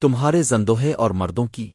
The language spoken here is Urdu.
تمہارے زندوہے اور مردوں کی۔